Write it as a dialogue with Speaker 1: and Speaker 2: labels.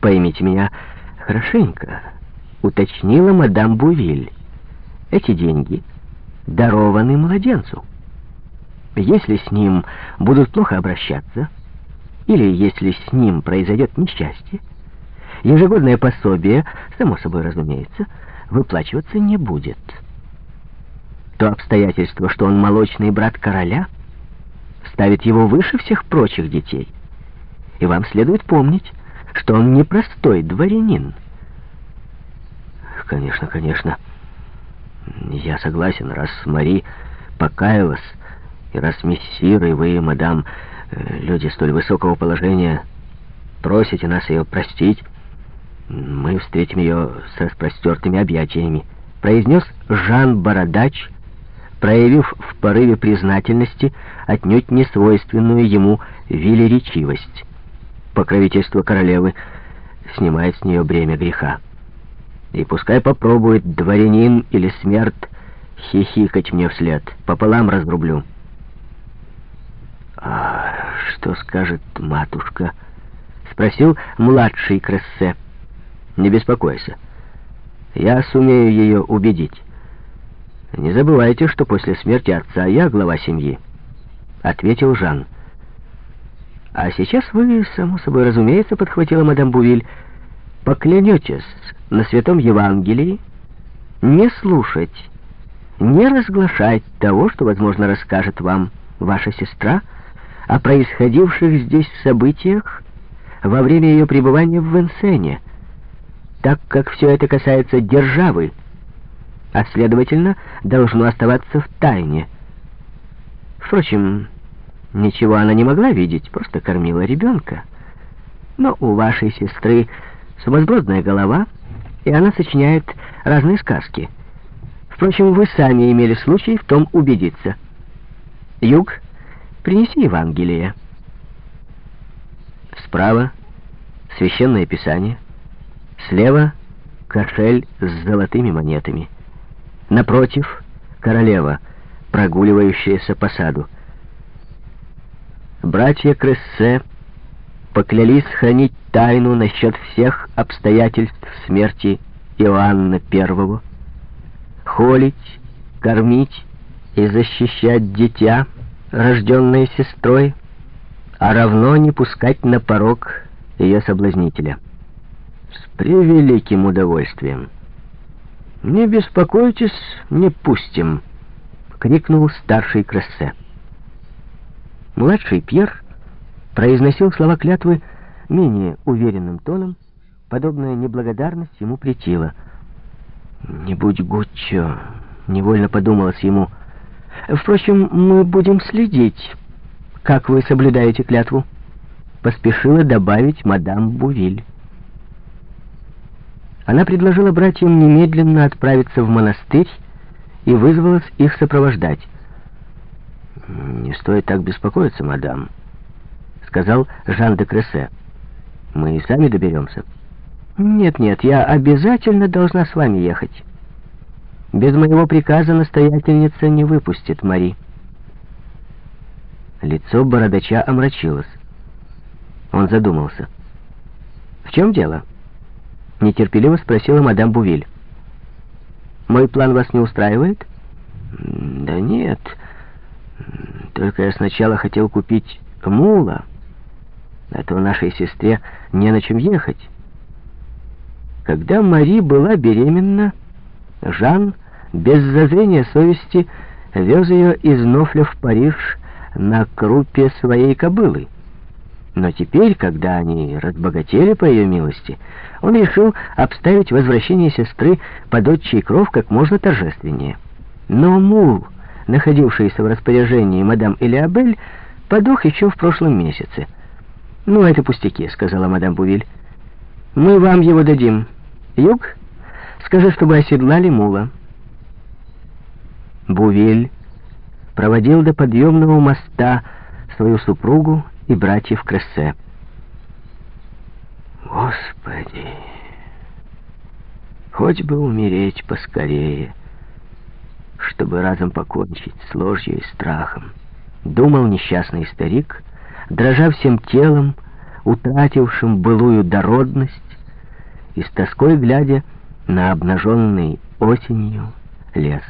Speaker 1: Поймите меня хорошенько, уточнила мадам Бувиль. Эти деньги дарованы младенцу. Если с ним будут плохо обращаться, или если с ним произойдет несчастье, ежегодное пособие, само собой разумеется, выплачиваться не будет. То обстоятельство, что он молочный брат короля, ставит его выше всех прочих детей. И вам следует помнить, что он не простой дворянин. Конечно, конечно. Я согласен, раз Мари покаялась, и раз мессир и вы, мадам, э, люди столь высокого положения, просите нас ее простить, мы встретим ее с распростертыми объятиями, произнес Жан Бородач, проявив в порыве признательности отнюдь не свойственную ему велеречивость. Покровительство королевы снимает с нее бремя греха. И пускай попробует дворянин или смерть хихикать мне вслед, пополам разрублю. «А что скажет матушка?» — спросил младший Крессе. «Не беспокойся. Я сумею ее убедить. Не забывайте, что после смерти отца я глава семьи», — ответил Жан. «А сейчас вы, само собой разумеется, — подхватила мадам Бувиль, — поклянетесь на Святом Евангелии не слушать, не разглашать того, что, возможно, расскажет вам ваша сестра, — о происходивших здесь событиях во время ее пребывания в Венсене, так как все это касается державы, а, следовательно, должно оставаться в тайне. Впрочем, ничего она не могла видеть, просто кормила ребенка. Но у вашей сестры сумасбродная голова, и она сочиняет разные сказки. Впрочем, вы сами имели случай в том убедиться. Юг Принеси Евангелие. Справа священное писание, слева кошель с золотыми монетами. Напротив королева, прогуливающаяся по саду. Братья Крессе поклялись хранить тайну насчет всех обстоятельств смерти Иоанна I, холить, кормить и защищать дитя, рожденной сестрой, а равно не пускать на порог ее соблазнителя. С превеликим удовольствием. «Не беспокойтесь, не пустим!» — крикнул старший Крессе. Младший Пьер произносил слова клятвы менее уверенным тоном, подобная неблагодарность ему претила. «Не будь Гуччо!» — невольно подумалось ему — Впрочем, мы будем следить, как вы соблюдаете клятву. Поспешила добавить мадам Бувиль. Она предложила братьям немедленно отправиться в монастырь и вызвалась их сопровождать. «Не стоит так беспокоиться, мадам», — сказал Жан де Крессе. «Мы и сами доберемся». «Нет-нет, я обязательно должна с вами ехать». Без моего приказа настоятельница не выпустит Мари. Лицо бородача омрачилось. Он задумался. «В чем дело?» Нетерпеливо спросила мадам Бувиль. «Мой план вас не устраивает?» «Да нет. Только я сначала хотел купить мула, а то нашей сестре не на чем ехать. Когда Мари была беременна, Жан без зазрения совести вез ее из Нофля в Париж на крупе своей кобылы. Но теперь, когда они разбогатели по ее милости, он решил обставить возвращение сестры под отчий кров как можно торжественнее. Но мул, находившийся в распоряжении мадам Элиабель, подох еще в прошлом месяце. «Ну, это пустяки», — сказала мадам Бувиль. «Мы вам его дадим. Юг, скажи, чтобы оседлали мула». Бувель проводил до подъемного моста свою супругу и братьев Крессе. Господи, хоть бы умереть поскорее, чтобы разом покончить с ложью и страхом. Думал несчастный старик, дрожа всем телом, утратившим былую дородность, и с тоской глядя на обнаженный осенью лес.